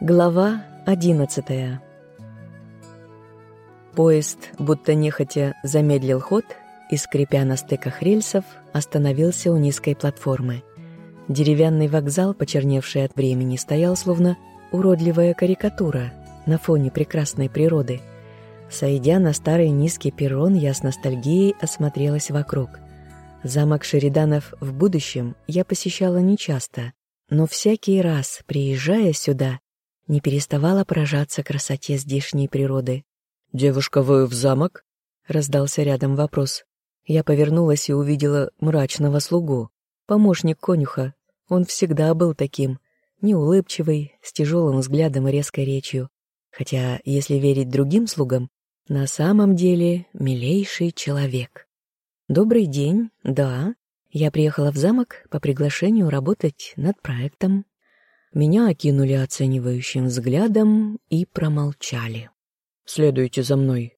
Глава одиннадцатая Поезд, будто нехотя, замедлил ход и, скрипя на стыках рельсов, остановился у низкой платформы. Деревянный вокзал, почерневший от времени, стоял словно уродливая карикатура на фоне прекрасной природы. Сойдя на старый низкий перрон, я с ностальгией осмотрелась вокруг. Замок Шериданов в будущем я посещала нечасто, но всякий раз, приезжая сюда, не переставала поражаться красоте здешней природы. «Девушка, вы в замок?» — раздался рядом вопрос. Я повернулась и увидела мрачного слугу, помощник конюха. Он всегда был таким, неулыбчивый, с тяжелым взглядом и резкой речью. Хотя, если верить другим слугам, на самом деле милейший человек. «Добрый день, да. Я приехала в замок по приглашению работать над проектом». Меня окинули оценивающим взглядом и промолчали. «Следуйте за мной».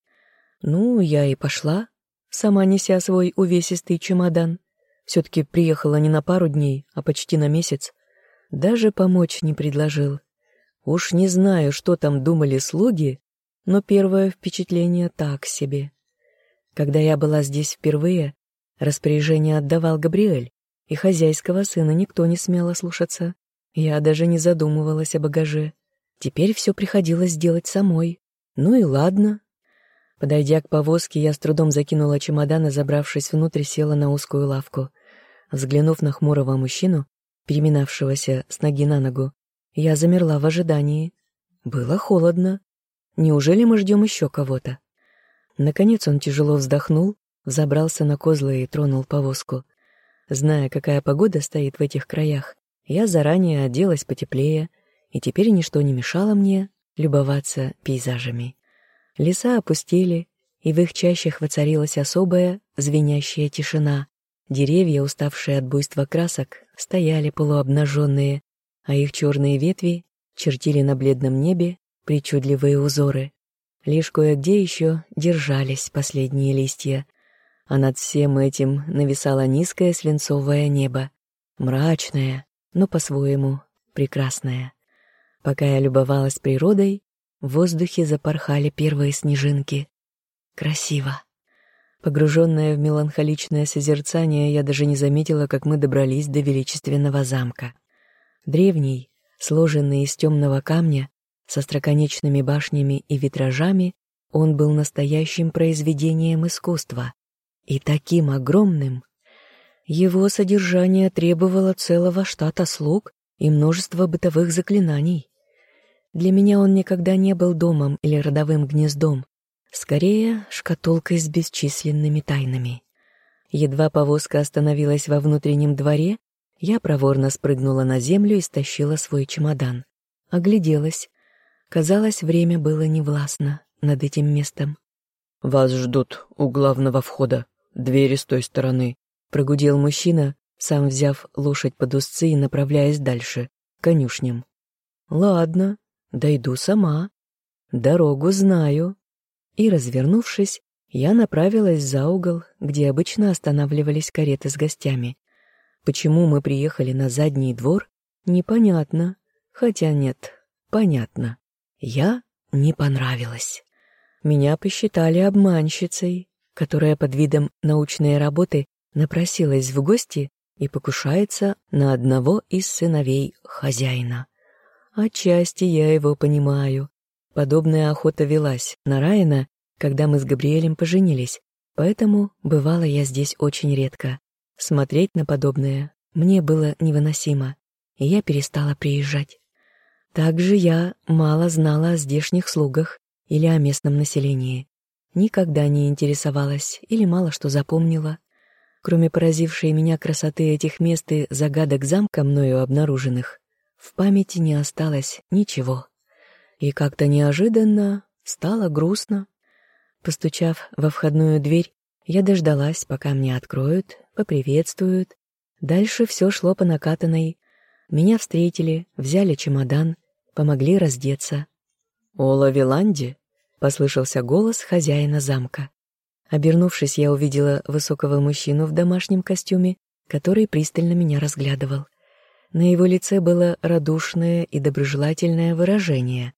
Ну, я и пошла, сама неся свой увесистый чемодан. Все-таки приехала не на пару дней, а почти на месяц. Даже помочь не предложил. Уж не знаю, что там думали слуги, но первое впечатление так себе. Когда я была здесь впервые, распоряжение отдавал Габриэль, и хозяйского сына никто не смело слушаться. Я даже не задумывалась о багаже. Теперь все приходилось делать самой. Ну и ладно. Подойдя к повозке, я с трудом закинула чемодан и, забравшись внутрь, села на узкую лавку. Взглянув на хмурого мужчину, переминавшегося с ноги на ногу, я замерла в ожидании. Было холодно. Неужели мы ждем еще кого-то? Наконец он тяжело вздохнул, взобрался на козлы и тронул повозку. Зная, какая погода стоит в этих краях, я заранее оделась потеплее, и теперь ничто не мешало мне любоваться пейзажами. Леса опустели, и в их чащах воцарилась особая звенящая тишина. Деревья, уставшие от буйства красок, стояли полуобнаженные, а их черные ветви чертили на бледном небе причудливые узоры. Лишь кое-где еще держались последние листья, а над всем этим нависало низкое свинцовое небо, мрачное, но по-своему прекрасная. Пока я любовалась природой, в воздухе запорхали первые снежинки. Красиво. Погруженная в меланхоличное созерцание, я даже не заметила, как мы добрались до величественного замка. Древний, сложенный из темного камня, со строконечными башнями и витражами, он был настоящим произведением искусства и таким огромным, его содержание требовало целого штата слуг и множества бытовых заклинаний. Для меня он никогда не был домом или родовым гнездом, скорее шкатулкой с бесчисленными тайнами. Едва повозка остановилась во внутреннем дворе, я проворно спрыгнула на землю и стащила свой чемодан. Огляделась. Казалось, время было невластно над этим местом. «Вас ждут у главного входа. Двери с той стороны», Прогудел мужчина, сам взяв лошадь под узцы и направляясь дальше, к конюшням. «Ладно, дойду сама. Дорогу знаю». И, развернувшись, я направилась за угол, где обычно останавливались кареты с гостями. Почему мы приехали на задний двор, непонятно. Хотя нет, понятно. Я не понравилась. Меня посчитали обманщицей, которая под видом научной работы напросилась в гости и покушается на одного из сыновей хозяина. Отчасти я его понимаю. Подобная охота велась на Райана, когда мы с Габриэлем поженились, поэтому бывала я здесь очень редко. Смотреть на подобное мне было невыносимо, и я перестала приезжать. Также я мало знала о здешних слугах или о местном населении. Никогда не интересовалась или мало что запомнила. Кроме поразившей меня красоты этих мест и загадок замка, мною обнаруженных, в памяти не осталось ничего. И как-то неожиданно стало грустно. Постучав во входную дверь, я дождалась, пока мне откроют, поприветствуют. Дальше все шло по накатанной. Меня встретили, взяли чемодан, помогли раздеться. «Ола Виланди?» — послышался голос хозяина замка. Обернувшись, я увидела высокого мужчину в домашнем костюме, который пристально меня разглядывал. На его лице было радушное и доброжелательное выражение.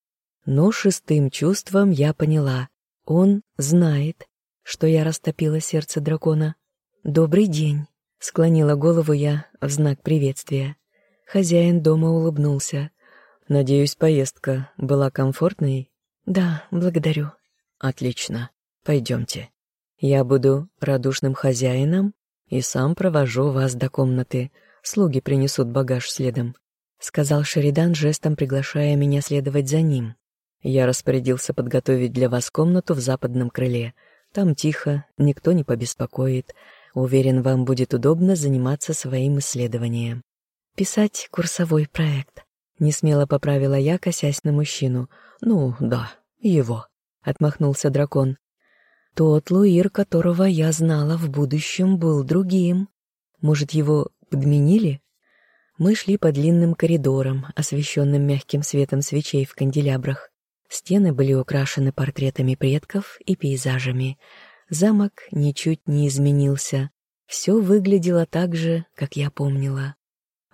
Но шестым чувством я поняла. Он знает, что я растопила сердце дракона. «Добрый день», — склонила голову я в знак приветствия. Хозяин дома улыбнулся. «Надеюсь, поездка была комфортной?» «Да, благодарю». «Отлично. Пойдемте. Я буду радушным хозяином и сам провожу вас до комнаты. Слуги принесут багаж следом», — сказал Шеридан, жестом приглашая меня следовать за ним. Я распорядился подготовить для вас комнату в западном крыле. Там тихо, никто не побеспокоит. Уверен, вам будет удобно заниматься своим исследованием. Писать курсовой проект. Не смело поправила я, косясь на мужчину. Ну, да, его. Отмахнулся дракон. Тот Луир, которого я знала в будущем, был другим. Может, его подменили? Мы шли по длинным коридорам, освещенным мягким светом свечей в канделябрах. Стены были украшены портретами предков и пейзажами. Замок ничуть не изменился. Все выглядело так же, как я помнила.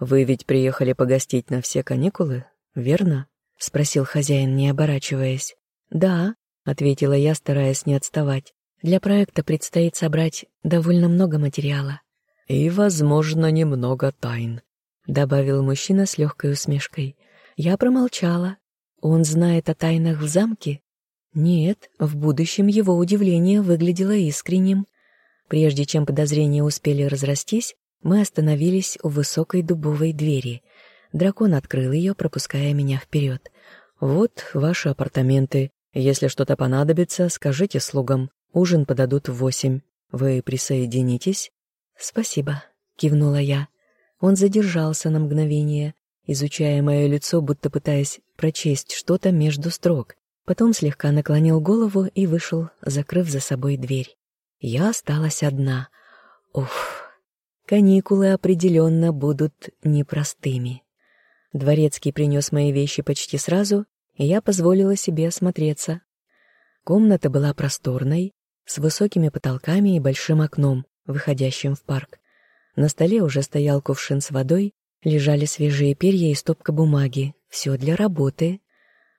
«Вы ведь приехали погостить на все каникулы, верно?» — спросил хозяин, не оборачиваясь. «Да», — ответила я, стараясь не отставать. «Для проекта предстоит собрать довольно много материала». «И, возможно, немного тайн», — добавил мужчина с легкой усмешкой. Я промолчала, он знает о тайнах в замке? Нет, в будущем его удивление выглядело искренним. Прежде чем подозрения успели разрастись, мы остановились у высокой дубовой двери. Дракон открыл ее, пропуская меня вперед. «Вот ваши апартаменты. Если что-то понадобится, скажите слугам. Ужин подадут в восемь. Вы присоединитесь?» «Спасибо», — кивнула я. Он задержался на мгновение, изучая мое лицо, будто пытаясь прочесть что-то между строк. Потом слегка наклонил голову и вышел, закрыв за собой дверь. Я осталась одна. Уф, каникулы определенно будут непростыми. Дворецкий принес мои вещи почти сразу, и я позволила себе осмотреться. Комната была просторной, с высокими потолками и большим окном, выходящим в парк. На столе уже стоял кувшин с водой, Лежали свежие перья и стопка бумаги. Все для работы.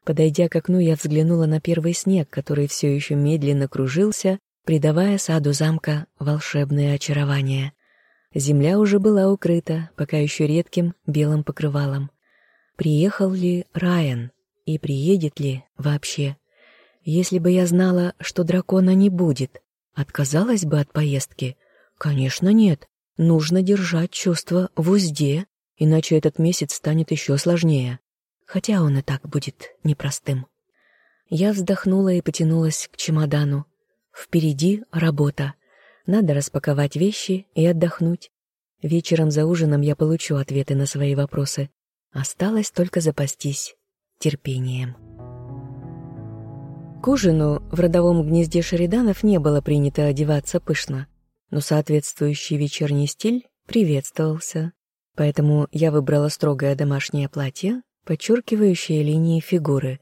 Подойдя к окну, я взглянула на первый снег, который все еще медленно кружился, придавая саду замка волшебное очарование. Земля уже была укрыта, пока еще редким белым покрывалом. Приехал ли Райан? И приедет ли вообще? Если бы я знала, что дракона не будет, отказалась бы от поездки? Конечно, нет. Нужно держать чувство в узде иначе этот месяц станет еще сложнее, хотя он и так будет непростым. Я вздохнула и потянулась к чемодану. Впереди работа. Надо распаковать вещи и отдохнуть. Вечером за ужином я получу ответы на свои вопросы. Осталось только запастись терпением. К ужину в родовом гнезде Шериданов не было принято одеваться пышно, но соответствующий вечерний стиль приветствовался. Поэтому я выбрала строгое домашнее платье, подчеркивающее линии фигуры,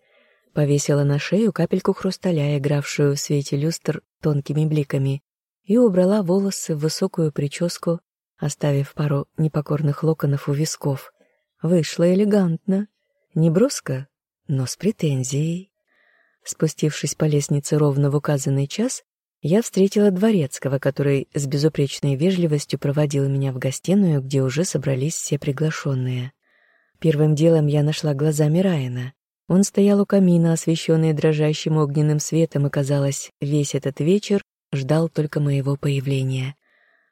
повесила на шею капельку хрусталя, игравшую в свете люстр тонкими бликами, и убрала волосы в высокую прическу, оставив пару непокорных локонов у висков. Вышло элегантно, не броско, но с претензией. Спустившись по лестнице ровно в указанный час, я встретила дворецкого, который с безупречной вежливостью проводил меня в гостиную, где уже собрались все приглашенные. Первым делом я нашла глазами Райана. Он стоял у камина, освещенный дрожащим огненным светом, и, казалось, весь этот вечер ждал только моего появления.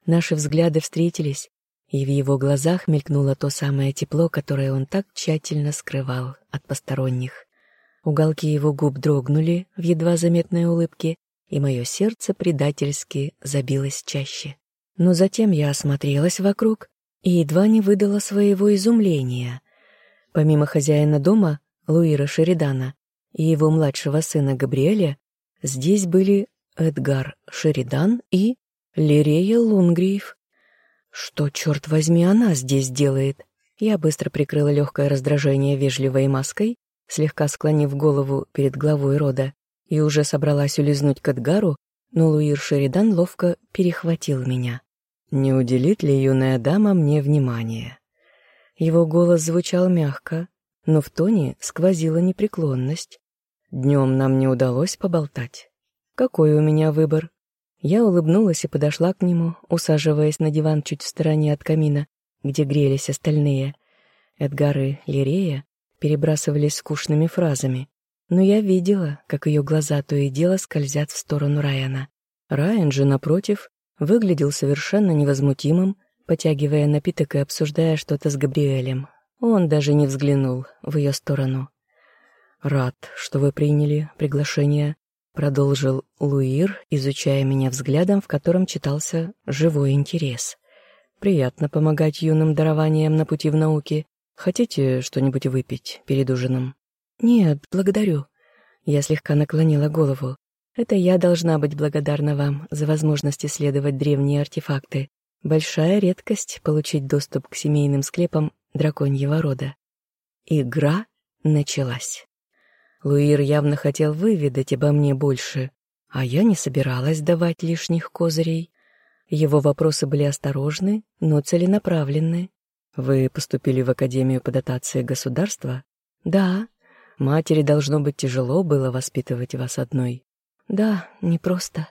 Наши взгляды встретились, и в его глазах мелькнуло то самое тепло, которое он так тщательно скрывал от посторонних. Уголки его губ дрогнули в едва заметной улыбке, и мое сердце предательски забилось чаще. Но затем я осмотрелась вокруг и едва не выдала своего изумления. Помимо хозяина дома, Луира Шеридана, и его младшего сына Габриэля, здесь были Эдгар Шеридан и Лирея Лунгриев. Что, черт возьми, она здесь делает? Я быстро прикрыла легкое раздражение вежливой маской, слегка склонив голову перед главой рода, и уже собралась улизнуть к Эдгару, но Луир Шеридан ловко перехватил меня. «Не уделит ли юная дама мне внимания?» Его голос звучал мягко, но в тоне сквозила непреклонность. Днем нам не удалось поболтать. Какой у меня выбор? Я улыбнулась и подошла к нему, усаживаясь на диван чуть в стороне от камина, где грелись остальные. Эдгар и Лирея перебрасывались скучными фразами, но я видела, как ее глаза то и дело скользят в сторону Райана. Райан же, напротив, выглядел совершенно невозмутимым, потягивая напиток и обсуждая что-то с Габриэлем. Он даже не взглянул в ее сторону. «Рад, что вы приняли приглашение», — продолжил Луир, изучая меня взглядом, в котором читался живой интерес. «Приятно помогать юным дарованиям на пути в науке. Хотите что-нибудь выпить перед ужином?» «Нет, благодарю». Я слегка наклонила голову. «Это я должна быть благодарна вам за возможность исследовать древние артефакты. Большая редкость получить доступ к семейным склепам драконьего рода. Игра началась. Луир явно хотел выведать обо мне больше, а я не собиралась давать лишних козырей. Его вопросы были осторожны, но целенаправленны. «Вы поступили в Академию по дотации государства?» «Да». «Матери, должно быть, тяжело было воспитывать вас одной?» «Да, непросто».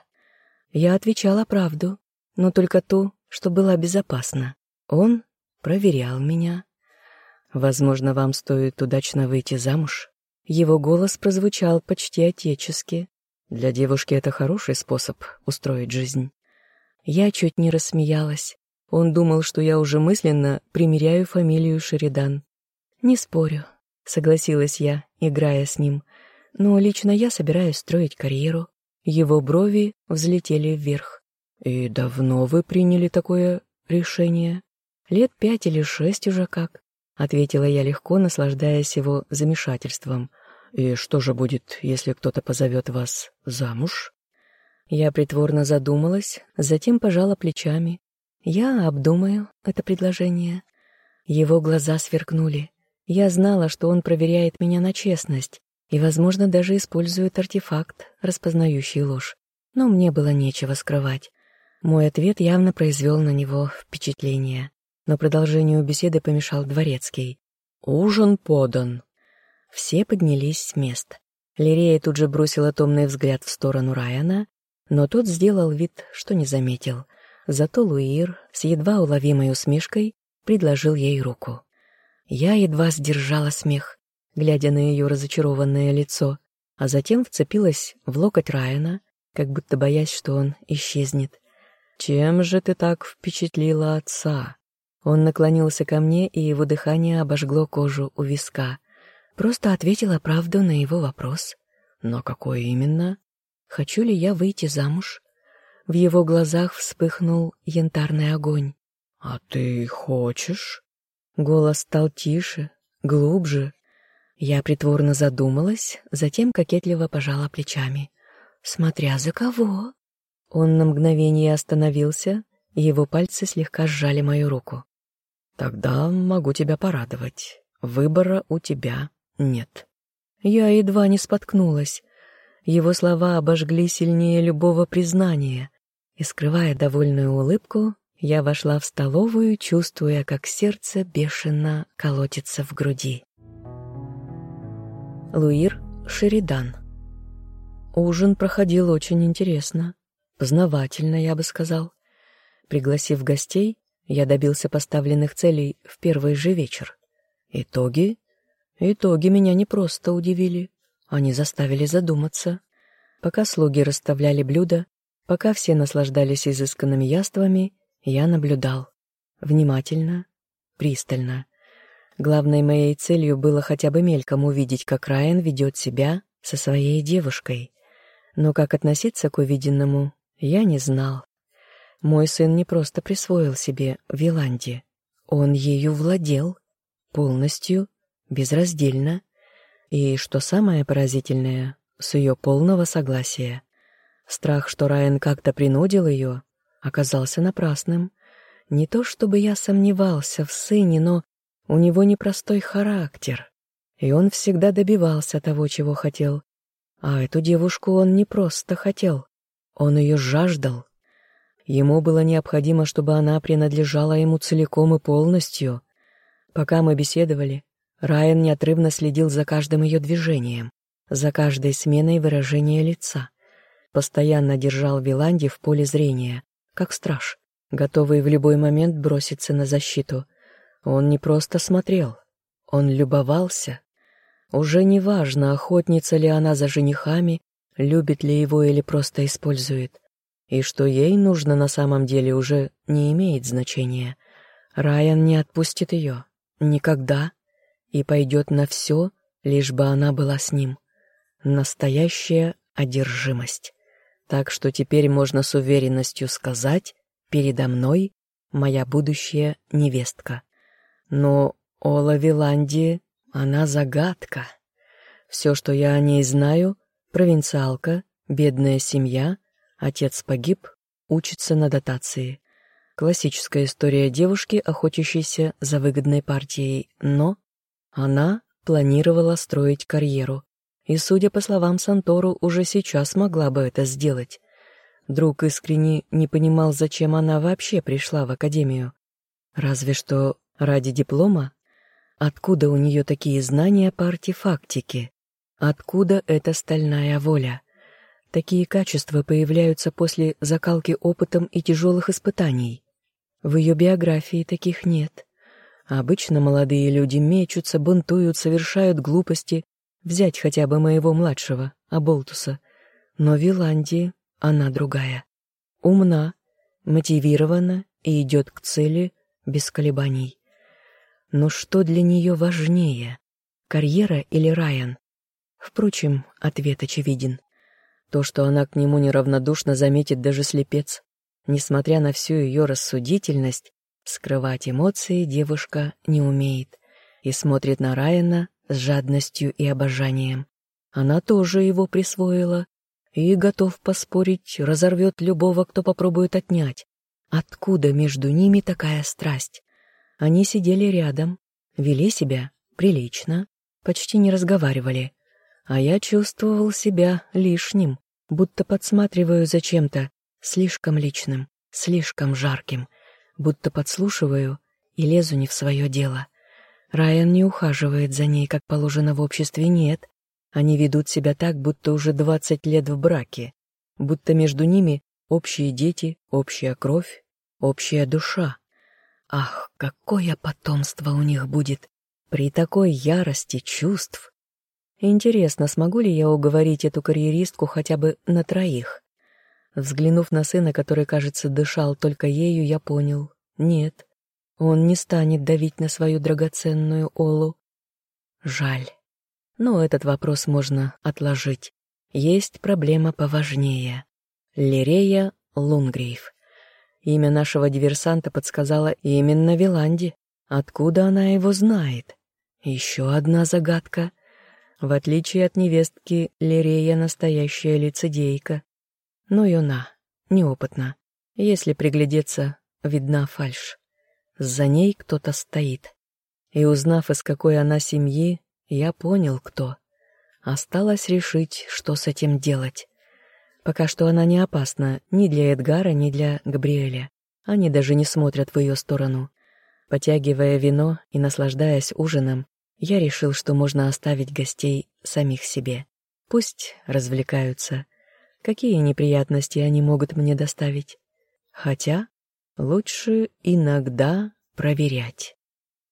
Я отвечала правду, но только ту, что была безопасна. Он проверял меня. Возможно, вам стоит удачно выйти замуж. Его голос прозвучал почти отечески. Для девушки это хороший способ устроить жизнь. Я чуть не рассмеялась. Он думал, что я уже мысленно примеряю фамилию Шеридан. «Не спорю», — согласилась я, играя с ним. «Но лично я собираюсь строить карьеру». Его брови взлетели вверх. «И давно вы приняли такое решение?» «Лет пять или шесть уже как», — ответила я легко, наслаждаясь его замешательством. «И что же будет, если кто-то позовет вас замуж?» Я притворно задумалась, затем пожала плечами. «Я обдумаю это предложение». Его глаза сверкнули. Я знала, что он проверяет меня на честность и, возможно, даже использует артефакт, распознающий ложь. Но мне было нечего скрывать. Мой ответ явно произвел на него впечатление, но продолжению беседы помешал дворецкий. «Ужин подан». Все поднялись с мест. Лирея тут же бросила томный взгляд в сторону Райана, но тот сделал вид, что не заметил. Зато Луир с едва уловимой усмешкой предложил ей руку. Я едва сдержала смех, глядя на ее разочарованное лицо, а затем вцепилась в локоть Райана, как будто боясь, что он исчезнет. «Чем же ты так впечатлила отца?» Он наклонился ко мне, и его дыхание обожгло кожу у виска. Просто ответила правду на его вопрос. «Но какой именно? Хочу ли я выйти замуж?» В его глазах вспыхнул янтарный огонь. «А ты хочешь?» Голос стал тише, глубже. Я притворно задумалась, затем кокетливо пожала плечами. «Смотря за кого?» Он на мгновение остановился, его пальцы слегка сжали мою руку. «Тогда могу тебя порадовать. Выбора у тебя нет». Я едва не споткнулась. Его слова обожгли сильнее любого признания, и, скрывая довольную улыбку, я вошла в столовую, чувствуя, как сердце бешено колотится в груди. Луир Шеридан Ужин проходил очень интересно. Познавательно, я бы сказал. Пригласив гостей, я добился поставленных целей в первый же вечер. Итоги? Итоги меня не просто удивили. Они заставили задуматься. Пока слуги расставляли блюда, пока все наслаждались изысканными яствами, я наблюдал. Внимательно, пристально. Главной моей целью было хотя бы мельком увидеть, как Райан ведет себя со своей девушкой. Но как относиться к увиденному, я не знал. Мой сын не просто присвоил себе Виланди. Он ею владел. Полностью, безраздельно. И, что самое поразительное, с ее полного согласия. Страх, что Райан как-то принудил ее, оказался напрасным. Не то чтобы я сомневался в сыне, но у него непростой характер, и он всегда добивался того, чего хотел. А эту девушку он не просто хотел. Он ее жаждал. Ему было необходимо, чтобы она принадлежала ему целиком и полностью. Пока мы беседовали, Райан неотрывно следил за каждым ее движением, за каждой сменой выражения лица. Постоянно держал Виланди в поле зрения, как страж, готовый в любой момент броситься на защиту. Он не просто смотрел, он любовался. Уже не важно, охотница ли она за женихами, любит ли его или просто использует. И что ей нужно на самом деле уже не имеет значения. Райан не отпустит ее. Никогда. И пойдет на все, лишь бы она была с ним. Настоящая одержимость. Так что теперь можно с уверенностью сказать, передо мной моя будущая невестка. Но Ола Виланди, она загадка. Все, что я о ней знаю, провинциалка, бедная семья, отец погиб, учится на дотации. Классическая история девушки, охотящейся за выгодной партией, но она планировала строить карьеру. И, судя по словам Сантору, уже сейчас могла бы это сделать. Друг искренне не понимал, зачем она вообще пришла в академию. Разве что ради диплома? Откуда у нее такие знания по артефактике? Откуда эта стальная воля? Такие качества появляются после закалки опытом и тяжелых испытаний. В ее биографии таких нет. Обычно молодые люди мечутся, бунтуют, совершают глупости. Взять хотя бы моего младшего, Аболтуса. Но Виландия, она другая. Умна, мотивирована и идет к цели без колебаний. Но что для нее важнее, карьера или Райан? Впрочем, ответ очевиден. То, что она к нему неравнодушно заметит даже слепец. Несмотря на всю ее рассудительность, скрывать эмоции девушка не умеет и смотрит на Райана с жадностью и обожанием. Она тоже его присвоила и, готов поспорить, разорвет любого, кто попробует отнять. Откуда между ними такая страсть? Они сидели рядом, вели себя прилично, почти не разговаривали, а я чувствовал себя лишним, будто подсматриваю за чем-то, слишком личным, слишком жарким, будто подслушиваю и лезу не в свое дело. Райан не ухаживает за ней, как положено в обществе, нет. Они ведут себя так, будто уже двадцать лет в браке, будто между ними общие дети, общая кровь, общая душа. Ах, какое потомство у них будет при такой ярости чувств! Интересно, смогу ли я уговорить эту карьеристку хотя бы на троих? Взглянув на сына, который, кажется, дышал только ею, я понял. Нет, он не станет давить на свою драгоценную Олу. Жаль. Но этот вопрос можно отложить. Есть проблема поважнее. Лирея Лунгрейв. Имя нашего диверсанта подсказала именно Виланди. Откуда она его знает? Еще одна загадка. В отличие от невестки, Лирея настоящая лицедейка. Но юна, неопытна. Если приглядеться, видна фальшь. За ней кто-то стоит. И узнав, из какой она семьи, я понял, кто. Осталось решить, что с этим делать. Пока что она не опасна ни для Эдгара, ни для Габриэля. Они даже не смотрят в ее сторону. Потягивая вино и наслаждаясь ужином, я решил, что можно оставить гостей самих себе. Пусть развлекаются. Какие неприятности они могут мне доставить? Хотя лучше иногда проверять.